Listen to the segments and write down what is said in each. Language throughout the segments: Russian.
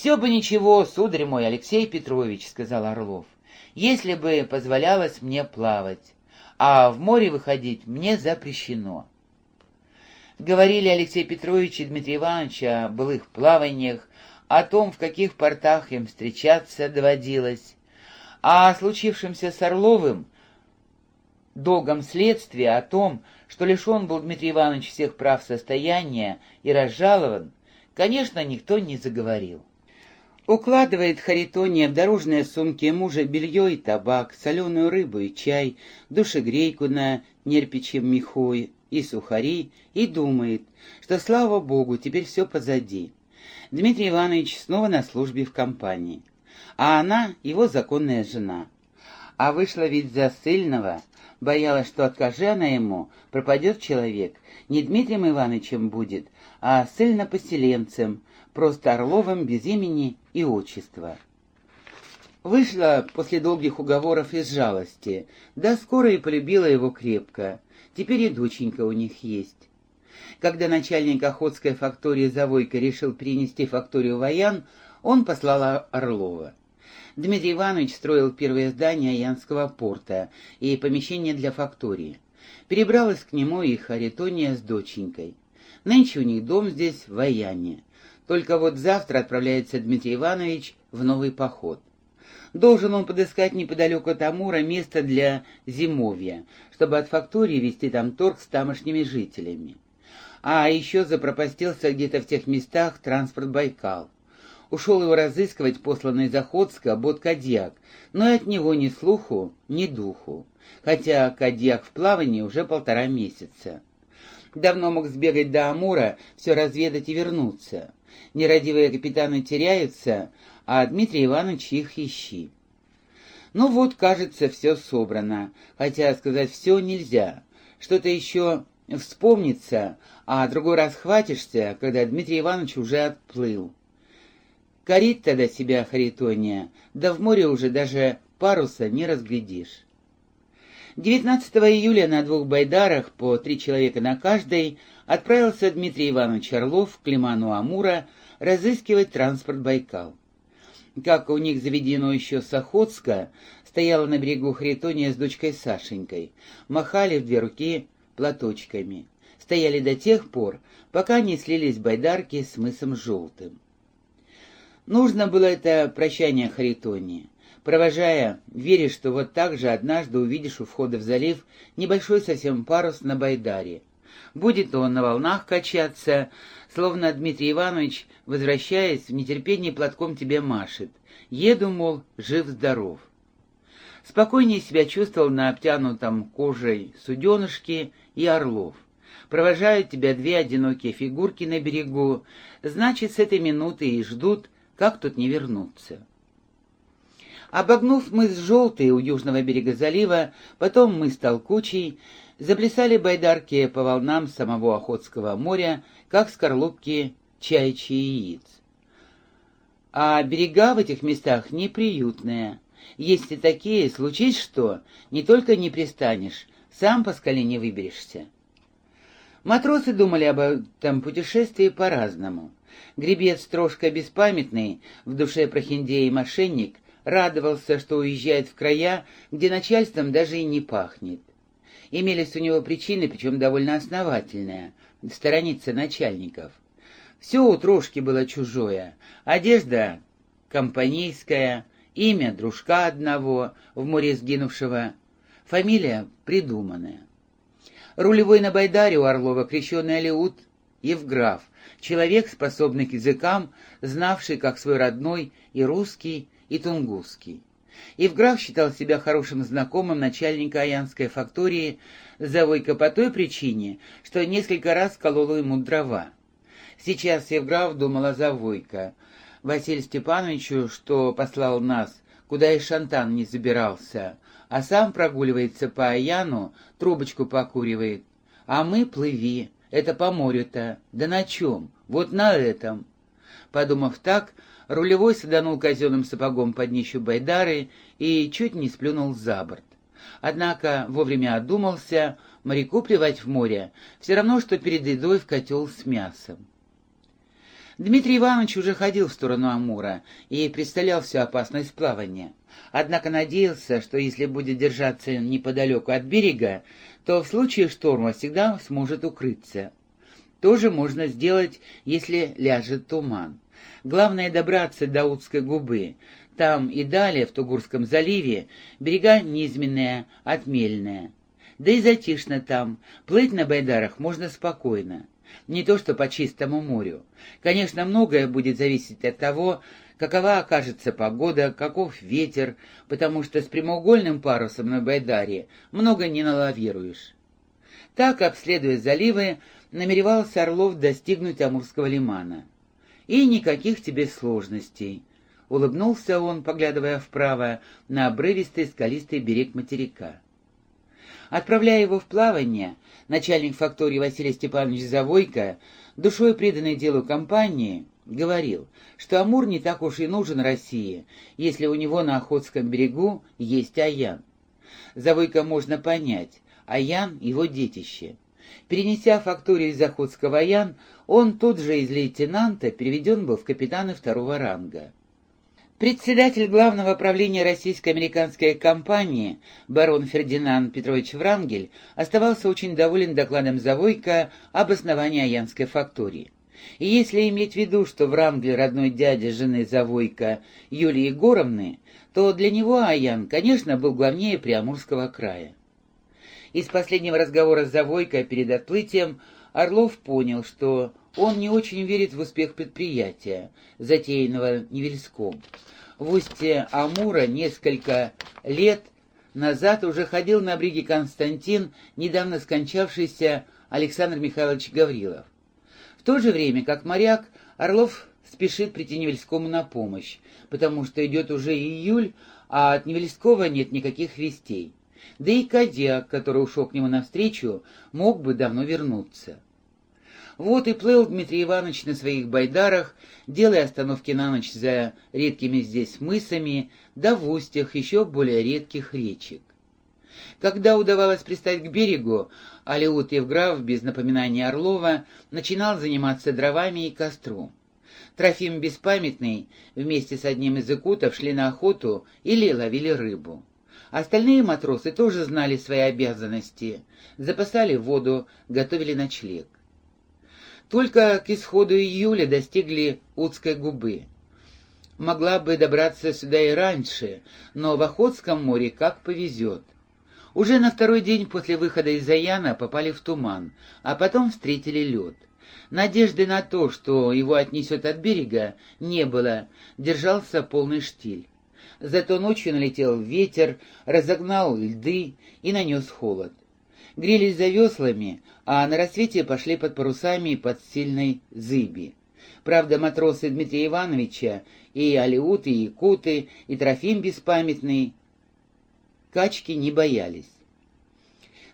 «Все бы ничего, сударь мой Алексей Петрович», — сказал Орлов, — «если бы позволялось мне плавать, а в море выходить мне запрещено». Говорили Алексей Петрович и Дмитрий Иванович о былых плаваниях, о том, в каких портах им встречаться доводилось, а о случившемся с Орловым долгом следствия, о том, что лишен был Дмитрий Иванович всех прав состояния и разжалован, конечно, никто не заговорил. Укладывает Харитония в дорожные сумки мужа белье и табак, соленую рыбу и чай, душегрейку на нерпичьем меху и сухари, и думает, что, слава богу, теперь все позади. Дмитрий Иванович снова на службе в компании, а она его законная жена. А вышла ведь за сильного, боялась, что откажи она ему, пропадет человек, не Дмитрием Ивановичем будет, а ссыльно-поселенцем, просто Орловым без имени и отчества. Вышла после долгих уговоров из жалости, да скоро и полюбила его крепко. Теперь и доченька у них есть. Когда начальник Охотской фактории Завойко решил перенести факторию в Аян, он послал Орлова. Дмитрий Иванович строил первое здание Аянского порта и помещение для фактории. Перебралась к нему и Харитония с доченькой. Нынче у них дом здесь, в Аяне. Только вот завтра отправляется Дмитрий Иванович в новый поход. Должен он подыскать неподалеку от Амура место для зимовья, чтобы от фактории вести там торг с тамошними жителями. А еще запропастился где-то в тех местах транспорт Байкал. Ушел его разыскивать посланный из Охотска бот Кадьяк, но и от него ни слуху, ни духу, хотя Кадьяк в плавании уже полтора месяца. Давно мог сбегать до Амура, все разведать и вернуться. Нерадивые капитаны теряются, а Дмитрий Иванович их ищи. Ну вот, кажется, все собрано, хотя сказать все нельзя. Что-то еще вспомнится, а другой раз хватишься, когда Дмитрий Иванович уже отплыл. Корит тогда себя Харитония, да в море уже даже паруса не разглядишь. 19 июля на двух байдарах, по три человека на каждой, отправился Дмитрий Иванович Орлов к лиману Амура разыскивать транспорт Байкал. Как у них заведено еще с Охотска, стояла на берегу Харитония с дочкой Сашенькой, махали в две руки платочками. Стояли до тех пор, пока не слились байдарки с мысом Желтым. Нужно было это прощание Харитонии. Провожая, веришь, что вот так же однажды увидишь у входа в залив небольшой совсем парус на байдаре. Будет он на волнах качаться, словно Дмитрий Иванович, возвращаясь, в нетерпении платком тебе машет. Еду, мол, жив-здоров. Спокойнее себя чувствовал на обтянутом кожей суденышке и орлов. Провожают тебя две одинокие фигурки на берегу, значит, с этой минуты и ждут, как тут не вернуться. Обогнув мыс Желтый у южного берега залива, потом мыс Толкучий, заплясали байдарки по волнам самого Охотского моря, как скорлупки чайчи яиц. А берега в этих местах неприютные. Есть и такие, случись что, не только не пристанешь, сам по скале не выберешься. Матросы думали об этом путешествии по-разному. Гребец Трошка Беспамятный, в душе прохиндея и мошенник, радовался, что уезжает в края, где начальством даже и не пахнет. Имелись у него причины, причем довольно основательные, сторониться начальников. Все у Трошки было чужое. Одежда компанейская, имя дружка одного, в море сгинувшего, фамилия придуманная. Рулевой на Байдаре у Орлова, крещеный Алиут, Евграф, человек, способный к языкам, знавший как свой родной и русский, и тунгусский. Евграф считал себя хорошим знакомым начальника Аянской фактории Завойко по той причине, что несколько раз колол ему дрова. Сейчас Евграф думал о Завойко, Василию Степановичу, что послал нас, куда и Шантан не забирался, а сам прогуливается по Аяну, трубочку покуривает. А мы плыви, это по морю-то, да на чем? Вот на этом. Подумав так, Рулевой саданул казенным сапогом под днищу Байдары и чуть не сплюнул за борт. Однако вовремя одумался, моряку плевать в море, все равно, что перед едой в котел с мясом. Дмитрий Иванович уже ходил в сторону Амура и представлял всю опасность плавания. Однако надеялся, что если будет держаться неподалеку от берега, то в случае шторма всегда сможет укрыться. Тоже можно сделать, если ляжет туман. Главное добраться до Удской губы. Там и далее, в Тугурском заливе, берега низменные, отмельные. Да и затишно там, плыть на байдарах можно спокойно. Не то что по чистому морю. Конечно, многое будет зависеть от того, какова окажется погода, каков ветер, потому что с прямоугольным парусом на байдаре много не налавируешь. Так, обследуя заливы, намеревался Орлов достигнуть Амурского лимана. И никаких тебе сложностей. Улыбнулся он, поглядывая вправо на обрывистый скалистый берег материка. Отправляя его в плавание, начальник фактории Василий Степанович Завойко, душой преданной делу компании, говорил, что Амур не так уж и нужен России, если у него на Охотском берегу есть Аян. Завойко можно понять, Аян — его детище. Перенеся факторию из Охотского Аян, он тут же из лейтенанта переведен был в капитаны второго ранга. Председатель Главного правления российско-американской компании, барон Фердинанд Петрович Врангель, оставался очень доволен докладом Завойко об основании Аянской фактории. И если иметь в виду, что Врангель родной дядя жены Завойко Юлии Егоровны, то для него Аян, конечно, был главнее Приамурского края. Из последнего разговора с Завойко перед отплытием Орлов понял, что он не очень верит в успех предприятия, затеянного Невельском. В устье Амура несколько лет назад уже ходил на бриге Константин, недавно скончавшийся Александр Михайлович Гаврилов. В то же время, как моряк, Орлов спешит прийти Невельскому на помощь, потому что идет уже июль, а от Невельского нет никаких вестей. Да и Кадьяк, который ушел к нему навстречу, мог бы давно вернуться. Вот и плыл Дмитрий Иванович на своих байдарах, делая остановки на ночь за редкими здесь мысами, да в устьях еще более редких речек. Когда удавалось пристать к берегу, Алиут Евграф, без напоминания Орлова, начинал заниматься дровами и костром. Трофим Беспамятный вместе с одним из икутов шли на охоту или ловили рыбу. Остальные матросы тоже знали свои обязанности, запасали воду, готовили ночлег. Только к исходу июля достигли Удской губы. Могла бы добраться сюда и раньше, но в Охотском море как повезет. Уже на второй день после выхода из Аяна попали в туман, а потом встретили лед. Надежды на то, что его отнесет от берега, не было, держался полный штиль. Зато ночью налетел ветер, разогнал льды и нанес холод. Грелись за веслами, а на рассвете пошли под парусами под сильной зыби. Правда, матросы Дмитрия Ивановича, и Алиуты, и Якуты, и Трофим Беспамятный качки не боялись.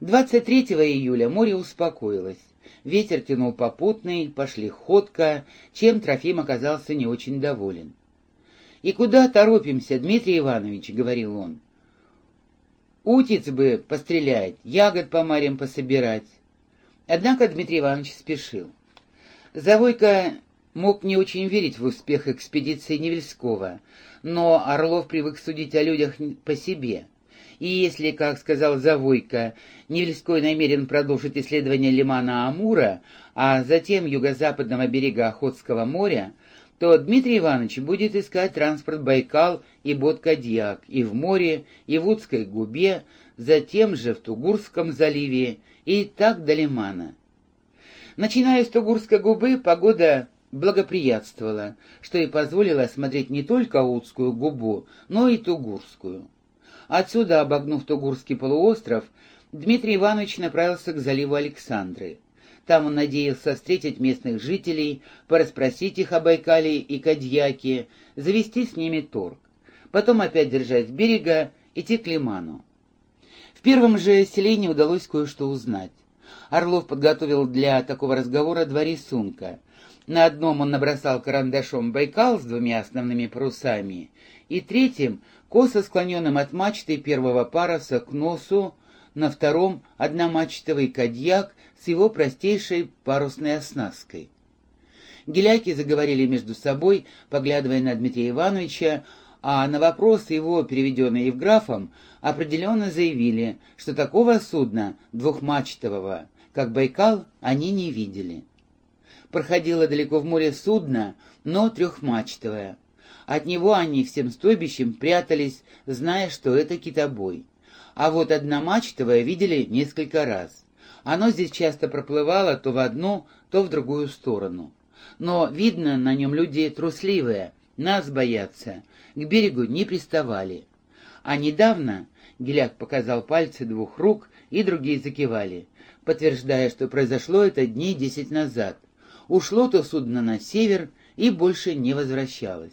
23 июля море успокоилось. Ветер тянул попутный, пошли ходка, чем Трофим оказался не очень доволен. «И куда торопимся, Дмитрий Иванович?» — говорил он. «Утиц бы пострелять, ягод по марям пособирать». Однако Дмитрий Иванович спешил. Завойко мог не очень верить в успех экспедиции Невельского, но Орлов привык судить о людях по себе. И если, как сказал Завойко, Невельской намерен продолжить исследование лимана Амура, а затем юго-западного берега Охотского моря, то Дмитрий Иванович будет искать транспорт Байкал и Бодкадьяк и в море, и в Удской губе, затем же в Тугурском заливе и так до Лимана. Начиная с Тугурской губы, погода благоприятствовала, что и позволило смотреть не только Удскую губу, но и Тугурскую. Отсюда, обогнув Тугурский полуостров, Дмитрий Иванович направился к заливу Александры. Там он надеялся встретить местных жителей, порасспросить их о Байкале и Кадьяке, завести с ними торг. Потом опять держать берега, идти к Лиману. В первом же селении удалось кое-что узнать. Орлов подготовил для такого разговора два рисунка. На одном он набросал карандашом Байкал с двумя основными парусами, и третьим, косо склоненным от мачты первого паруса к носу, на втором одномачтовый кадьяк с его простейшей парусной оснасткой. Геляки заговорили между собой, поглядывая на Дмитрия Ивановича, а на вопрос его, переведенный Евграфом, определенно заявили, что такого судна, двухмачтового, как Байкал, они не видели. Проходило далеко в море судно, но трехмачтовое. От него они всем стойбищем прятались, зная, что это китобой. А вот одномачтовое видели несколько раз. Оно здесь часто проплывало то в одну, то в другую сторону. Но, видно, на нем люди трусливые, нас боятся, к берегу не приставали. А недавно, Геляк показал пальцы двух рук, и другие закивали, подтверждая, что произошло это дней десять назад. Ушло то судно на север и больше не возвращалось.